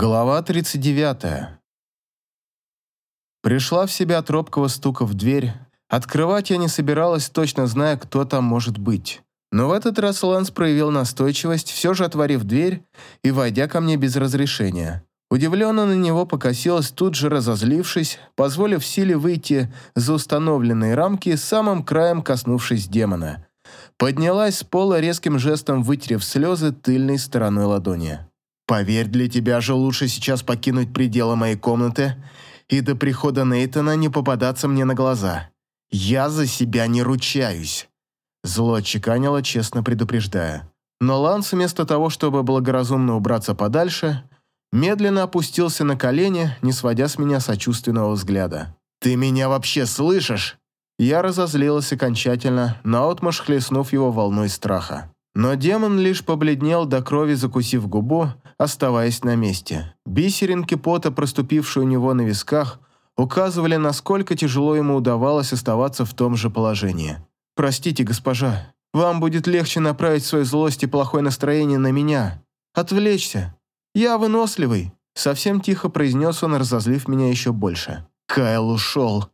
Глава 39. Пришла в себя от робкого стука в дверь. Открывать я не собиралась, точно зная, кто там может быть. Но в этот раз Ланс проявил настойчивость, все же отворив дверь и войдя ко мне без разрешения. Удивленно на него покосилась, тут же разозлившись, позволив силе выйти за установленные рамки, самым краем коснувшись демона. Поднялась с пола резким жестом, вытерев слезы тыльной стороной ладони. Поверь, для тебя же лучше сейчас покинуть пределы моей комнаты и до прихода Нейтана не попадаться мне на глаза. Я за себя не ручаюсь. Зло чеканило, честно предупреждая. Но Ланс вместо того, чтобы благоразумно убраться подальше, медленно опустился на колени, не сводя с меня сочувственного взгляда. «Ты меня вообще слышишь?» Я разозлилась окончательно, наотмашь хлестнув его волной страха. Но демон лишь побледнел до крови, закусив губу, оставаясь на месте. Бисеринки пота, проступившие у него на висках, указывали, насколько тяжело ему удавалось оставаться в том же положении. «Простите, госпожа, вам будет легче направить свою злость и плохое настроение на меня. Отвлечься. Я выносливый», — совсем тихо произнес он, разозлив меня еще больше. «Кайл ушел.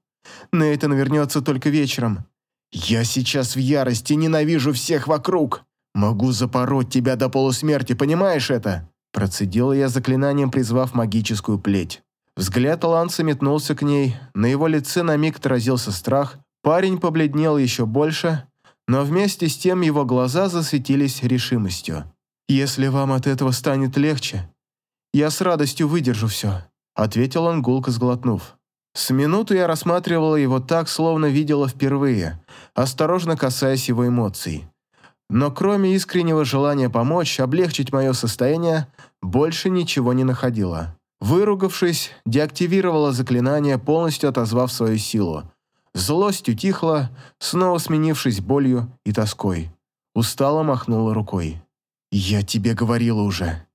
Нейтан вернется только вечером. Я сейчас в ярости, ненавижу всех вокруг. Могу запороть тебя до полусмерти, понимаешь это?» Процедил я заклинанием, призвав магическую плеть. Взгляд Ланса метнулся к ней, на его лице на миг отразился страх, парень побледнел еще больше, но вместе с тем его глаза засветились решимостью. «Если вам от этого станет легче, я с радостью выдержу все», ответил он, гулко сглотнув. С минуту я рассматривала его так, словно видела впервые, осторожно касаясь его эмоций. Но кроме искреннего желания помочь, облегчить мое состояние, больше ничего не находила. Выругавшись, деактивировала заклинание, полностью отозвав свою силу. Злость утихла, снова сменившись болью и тоской. Устало махнула рукой. «Я тебе говорила уже.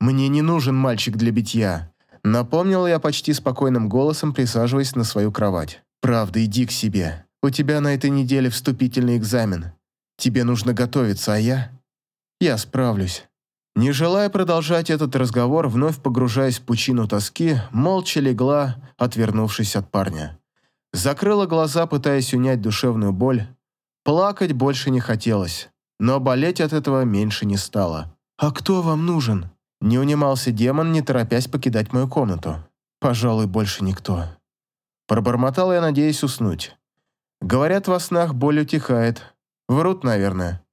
Мне не нужен мальчик для битья», напомнила я почти спокойным голосом, присаживаясь на свою кровать. «Правда, иди к себе. У тебя на этой неделе вступительный экзамен. Тебе нужно готовиться, а я... Я справлюсь». Не желая продолжать этот разговор, вновь погружаясь в пучину тоски, молча легла, отвернувшись от парня. Закрыла глаза, пытаясь унять душевную боль. Плакать больше не хотелось, но болеть от этого меньше не стало. «А кто вам нужен?» Не унимался демон, не торопясь покидать мою комнату. «Пожалуй, больше никто». Пробормотал я, надеясь уснуть. Говорят, во снах боль утихает, Врут, наверное.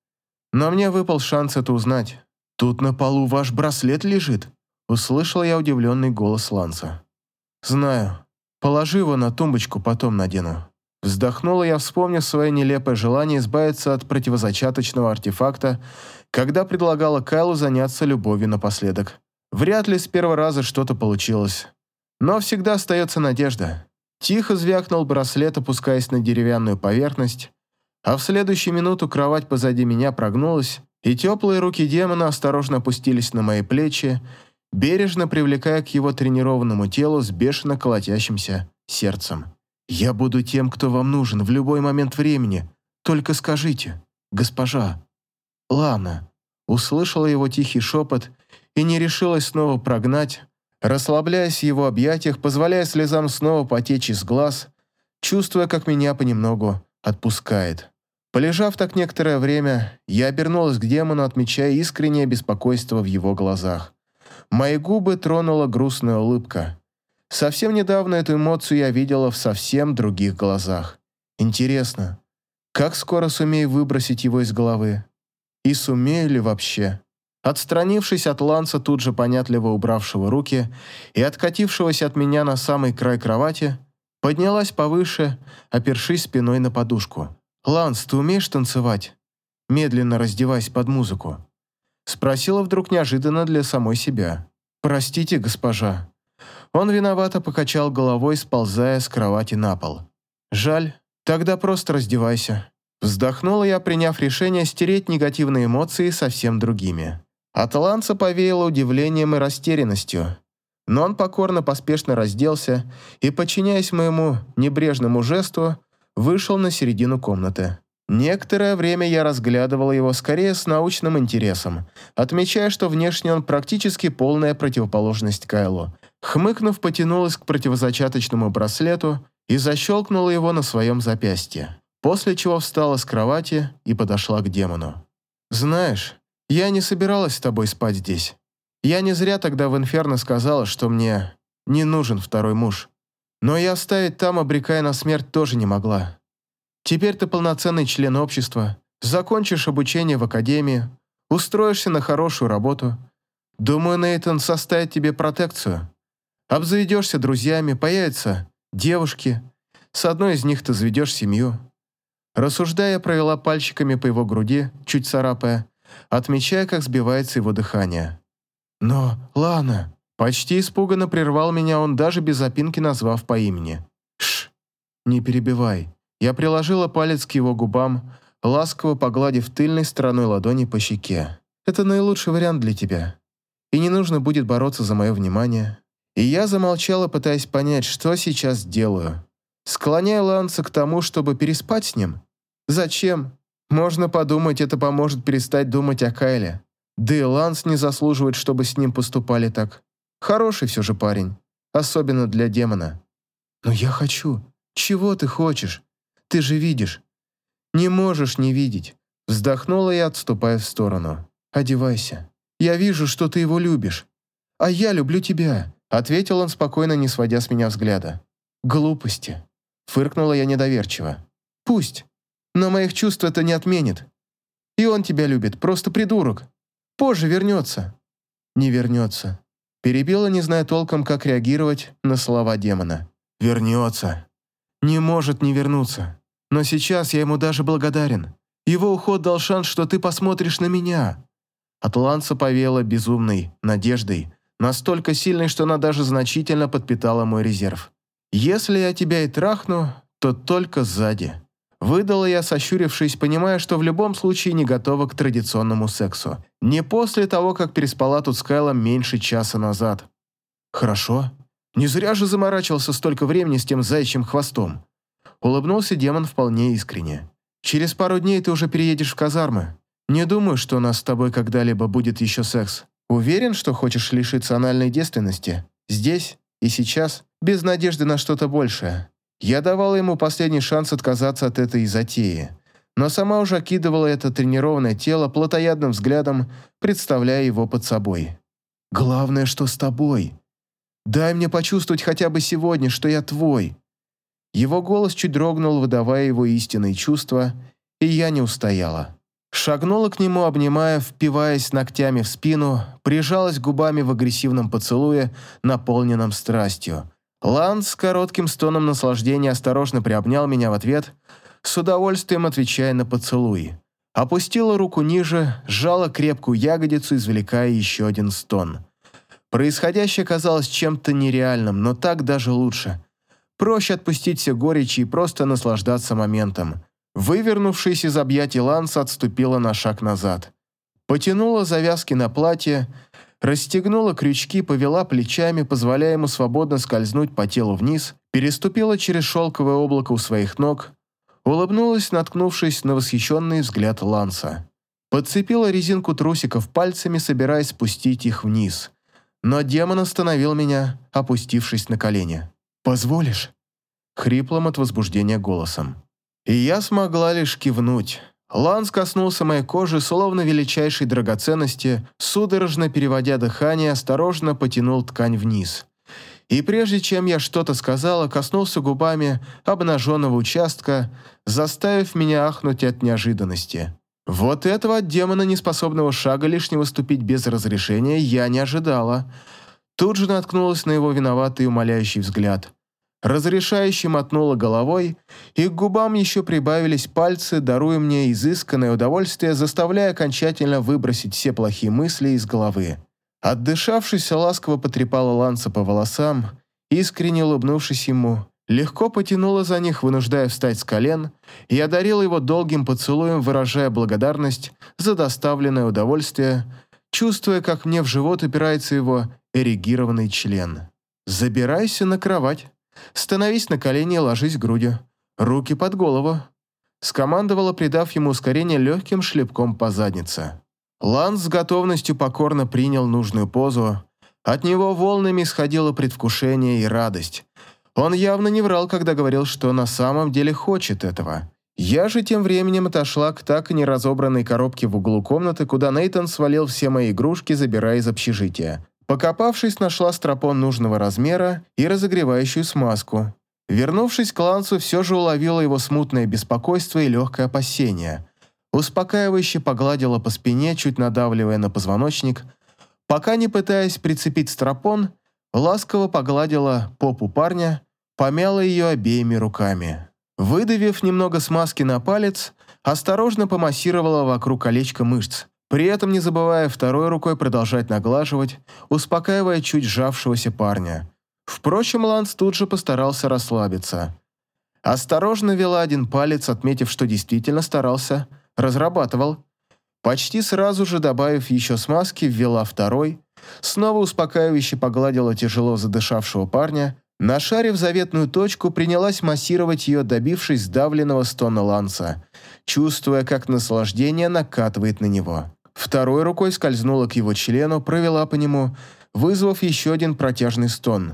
Но мне выпал шанс это узнать. Тут на полу ваш браслет лежит. Услышал я удивленный голос Ланса. Знаю. Положи его на тумбочку, потом надену. Вздохнула я, вспомнив свое нелепое желание избавиться от противозачаточного артефакта, когда предлагала Кайлу заняться любовью напоследок. Вряд ли с первого раза что-то получилось. Но всегда остается надежда. Тихо звякнул браслет, опускаясь на деревянную поверхность, а в следующую минуту кровать позади меня прогнулась, и теплые руки демона осторожно опустились на мои плечи, бережно привлекая к его тренированному телу с бешено колотящимся сердцем. «Я буду тем, кто вам нужен в любой момент времени. Только скажите, госпожа». «Лана», услышала его тихий шепот и не решилась снова прогнать, расслабляясь в его объятиях, позволяя слезам снова потечь из глаз, чувствуя, как меня понемногу отпускает. Полежав так некоторое время, я обернулась к демону, отмечая искреннее беспокойство в его глазах. Мои губы тронула грустная улыбка. Совсем недавно эту эмоцию я видела в совсем других глазах. Интересно, как скоро сумею выбросить его из головы? И сумею ли вообще? Отстранившись от Ланса, тут же понятливо убравшего руки и откатившегося от меня на самый край кровати, поднялась повыше, опершись спиной на подушку. «Ланс, ты умеешь танцевать?» Медленно раздеваясь под музыку. Спросила вдруг неожиданно для самой себя. «Простите, госпожа». Он виновато покачал головой, сползая с кровати на пол. «Жаль, тогда просто раздевайся». Вздохнула я, приняв решение стереть негативные эмоции совсем другими. От Ланса повеяло удивлением и растерянностью. Но он покорно поспешно разделся и, подчиняясь моему небрежному жесту, вышел на середину комнаты. Некоторое время я разглядывал его скорее с научным интересом, отмечая, что внешне он практически полная противоположность Кайлу. Хмыкнув, потянулась к противозачаточному браслету и защелкнула его на своем запястье, после чего встала с кровати и подошла к демону. «Знаешь, я не собиралась с тобой спать здесь. Я не зря тогда в Инферно сказала, что мне не нужен второй муж. Но я оставить там, обрекая на смерть, тоже не могла. Теперь ты полноценный член общества, закончишь обучение в академии, устроишься на хорошую работу. Думаю, Нейтан составит тебе протекцию. Обзаведешься друзьями, появятся девушки. С одной из них ты заведешь семью. Рассуждая, провела пальчиками по его груди, чуть царапая, отмечая, как сбивается его дыхание. «Но, Лана...» Почти испуганно прервал меня он, даже без опинки назвав по имени. «Шш, не перебивай. Я приложила палец к его губам, ласково погладив тыльной стороной ладони по щеке. «Это наилучший вариант для тебя. И не нужно будет бороться за мое внимание». И я замолчала, пытаясь понять, что сейчас делаю. Склоняю Ланса к тому, чтобы переспать с ним? Зачем? Можно подумать, это поможет перестать думать о Кайле. Да и Ланс не заслуживает, чтобы с ним поступали так. Хороший все же парень, особенно для демона. Но я хочу. Чего ты хочешь? Ты же видишь. Не можешь не видеть. Вздохнула я, отступая в сторону. Одевайся. Я вижу, что ты его любишь. А я люблю тебя, ответил он спокойно, не сводя с меня взгляда. Глупости. Фыркнула я недоверчиво. Пусть. Но моих чувств это не отменит. И он тебя любит, просто придурок. Позже вернется. Не вернется. Перебила, не зная толком, как реагировать на слова демона. Вернется. Не может не вернуться. Но сейчас я ему даже благодарен. Его уход дал шанс, что ты посмотришь на меня». Атланца повела безумной надеждой, настолько сильной, что она даже значительно подпитала мой резерв. «Если я тебя и трахну, то только сзади». Выдала я, сощурившись, понимая, что в любом случае не готова к традиционному сексу. Не после того, как переспала тут с Кайлом меньше часа назад. «Хорошо. Не зря же заморачивался столько времени с тем заячьим хвостом. Улыбнулся демон вполне искренне. «Через пару дней ты уже переедешь в казармы. Не думаю, что у нас с тобой когда-либо будет еще секс. Уверен, что хочешь лишиться анальной девственности? Здесь и сейчас, без надежды на что-то большее». Я давала ему последний шанс отказаться от этой затеи, но сама уже окидывала это тренированное тело плотоядным взглядом, представляя его под собой. «Главное, что с тобой. Дай мне почувствовать хотя бы сегодня, что я твой. Его голос чуть дрогнул, выдавая его истинные чувства, и я не устояла. Шагнула к нему, обнимая, впиваясь ногтями в спину, прижалась губами в агрессивном поцелуе, наполненном страстью. Ланс с коротким стоном наслаждения осторожно приобнял меня в ответ, с удовольствием отвечая на поцелуй. Опустила руку ниже, сжала крепкую ягодицу, извлекая еще один стон. Происходящее казалось чем-то нереальным, но так даже лучше – Проще отпустить все горечи и просто наслаждаться моментом. Вывернувшись из объятий Ланса, отступила на шаг назад. Потянула завязки на платье, расстегнула крючки, повела плечами, позволяя ему свободно скользнуть по телу вниз, переступила через шелковое облако у своих ног, улыбнулась, наткнувшись на восхищенный взгляд Ланса. Подцепила резинку трусиков пальцами, собираясь спустить их вниз. Но демон остановил меня, опустившись на колени. «Позволишь?» Хриплым от возбуждения голосом. И я смогла лишь кивнуть. Ланс коснулся моей кожи, словно величайшей драгоценности, судорожно переводя дыхание, осторожно потянул ткань вниз. И прежде чем я что-то сказала, коснулся губами обнаженного участка, заставив меня ахнуть от неожиданности. Вот этого от демона неспособного шага лишнего ступить без разрешения я не ожидала. Тут же наткнулась на его виноватый умоляющий взгляд. Разрешающе мотнула головой, и к губам еще прибавились пальцы, даруя мне изысканное удовольствие, заставляя окончательно выбросить все плохие мысли из головы. Отдышавшись, ласково потрепала Ланса по волосам, искренне улыбнувшись ему, легко потянула за них, вынуждая встать с колен, и одарила его долгим поцелуем, выражая благодарность за доставленное удовольствие, чувствуя, как мне в живот упирается его эрегированный член. «Забирайся на кровать». Становись на колени и ложись грудью. Руки под голову. скомандовала, придав ему ускорение легким шлепком по заднице. Ланс с готовностью покорно принял нужную позу. От него волнами исходило предвкушение и радость. Он явно не врал, когда говорил, что на самом деле хочет этого. Я же тем временем отошла к так и не разобранной коробке в углу комнаты, куда Нейтон свалил все мои игрушки, забирая из общежития. Покопавшись, нашла стропон нужного размера и разогревающую смазку. Вернувшись к Лансу, все же уловила его смутное беспокойство и легкое опасение. Успокаивающе погладила по спине, чуть надавливая на позвоночник. Пока не пытаясь прицепить стропон, ласково погладила попу парня, помяла ее обеими руками. Выдавив немного смазки на палец, осторожно помассировала вокруг колечка мышц, при этом не забывая второй рукой продолжать наглаживать, успокаивая чуть сжавшегося парня. Впрочем, Ланс тут же постарался расслабиться. Осторожно вела один палец, отметив, что действительно старался, разрабатывал. Почти сразу же, добавив еще смазки, ввела второй, снова успокаивающе погладила тяжело задышавшего парня, Нашарив заветную точку, принялась массировать ее, добившись сдавленного стона Ланса, чувствуя, как наслаждение накатывает на него. Второй рукой скользнула к его члену, провела по нему, вызвав еще один протяжный стон.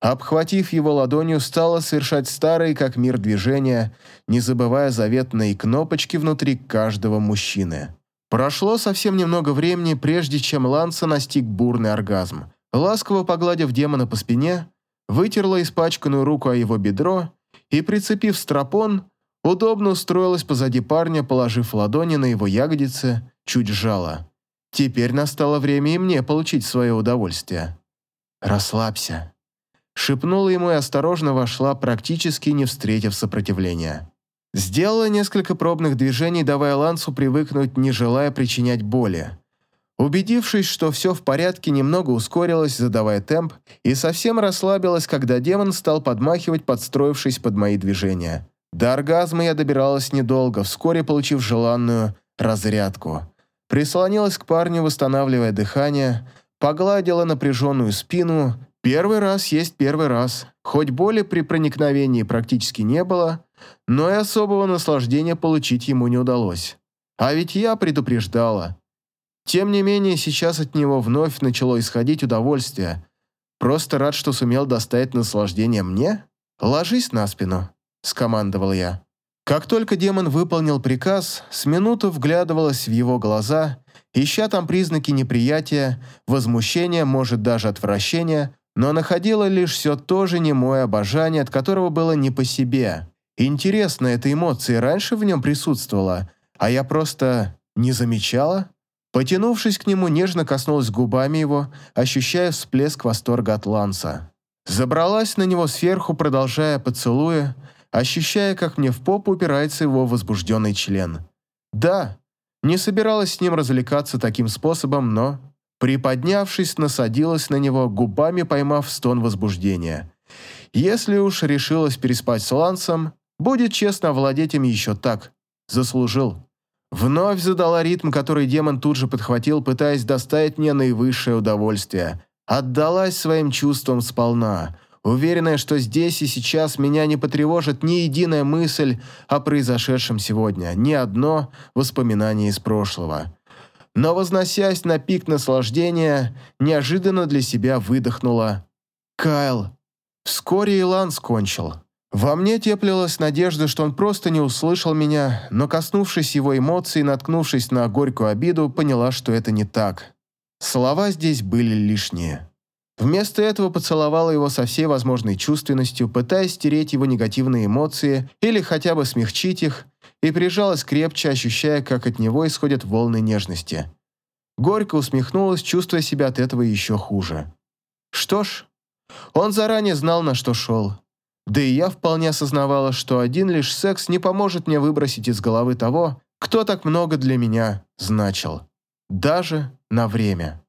Обхватив его ладонью, стала совершать старые, как мир, движения, не забывая заветные кнопочки внутри каждого мужчины. Прошло совсем немного времени, прежде чем Ланса настиг бурный оргазм. Ласково погладив демона по спине, вытерла испачканную руку о его бедро и, прицепив стропон, удобно устроилась позади парня, положив ладони на его ягодицы, чуть сжала. Теперь настало время и мне получить свое удовольствие. «Расслабься», — шепнула ему и осторожно вошла, практически не встретив сопротивления. Сделала несколько пробных движений, давая Лансу привыкнуть, не желая причинять боли. Убедившись, что все в порядке, немного ускорилась, задавая темп, и совсем расслабилась, когда демон стал подмахивать, подстроившись под мои движения. До оргазма я добиралась недолго, вскоре получив желанную разрядку. Прислонилась к парню, восстанавливая дыхание, погладила напряженную спину. Первый раз есть первый раз. Хоть боли при проникновении практически не было, но и особого наслаждения получить ему не удалось. А ведь я предупреждала. Тем не менее, сейчас от него вновь начало исходить удовольствие. Просто рад, что сумел доставить наслаждение мне? Ложись на спину, скомандовал я. Как только демон выполнил приказ, с минуту вглядывалась в его глаза, ища там признаки неприятия, возмущения, может даже отвращения, но находила лишь все то же немое обожание, от которого было не по себе. Интересно, эта эмоция раньше в нем присутствовала, а я просто не замечала? Потянувшись к нему, нежно коснулась губами его, ощущая всплеск восторга от Ланса. Забралась на него сверху, продолжая поцелуя, ощущая, как мне в попу упирается его возбужденный член. Да, не собиралась с ним развлекаться таким способом, но, приподнявшись, насадилась на него, губами поймав стон возбуждения. Если уж решилась переспать с Лансом, будет честно овладеть им еще так. Заслужил. Вновь задала ритм, который демон тут же подхватил, пытаясь доставить мне наивысшее удовольствие. Отдалась своим чувствам сполна, уверенная, что здесь и сейчас меня не потревожит ни единая мысль о произошедшем сегодня, ни одно воспоминание из прошлого. Но, возносясь на пик наслаждения, неожиданно для себя выдохнула. «Кайл!» Вскоре Илан скончил. Во мне теплилась надежда, что он просто не услышал меня, но, коснувшись его эмоций наткнувшись на горькую обиду, поняла, что это не так. Слова здесь были лишние. Вместо этого поцеловала его со всей возможной чувственностью, пытаясь стереть его негативные эмоции или хотя бы смягчить их, и прижалась крепче, ощущая, как от него исходят волны нежности. Горько усмехнулась, чувствуя себя от этого еще хуже. Что ж, он заранее знал, на что шел. Да и я вполне осознавала, что один лишь секс не поможет мне выбросить из головы того, кто так много для меня значил. Даже на время.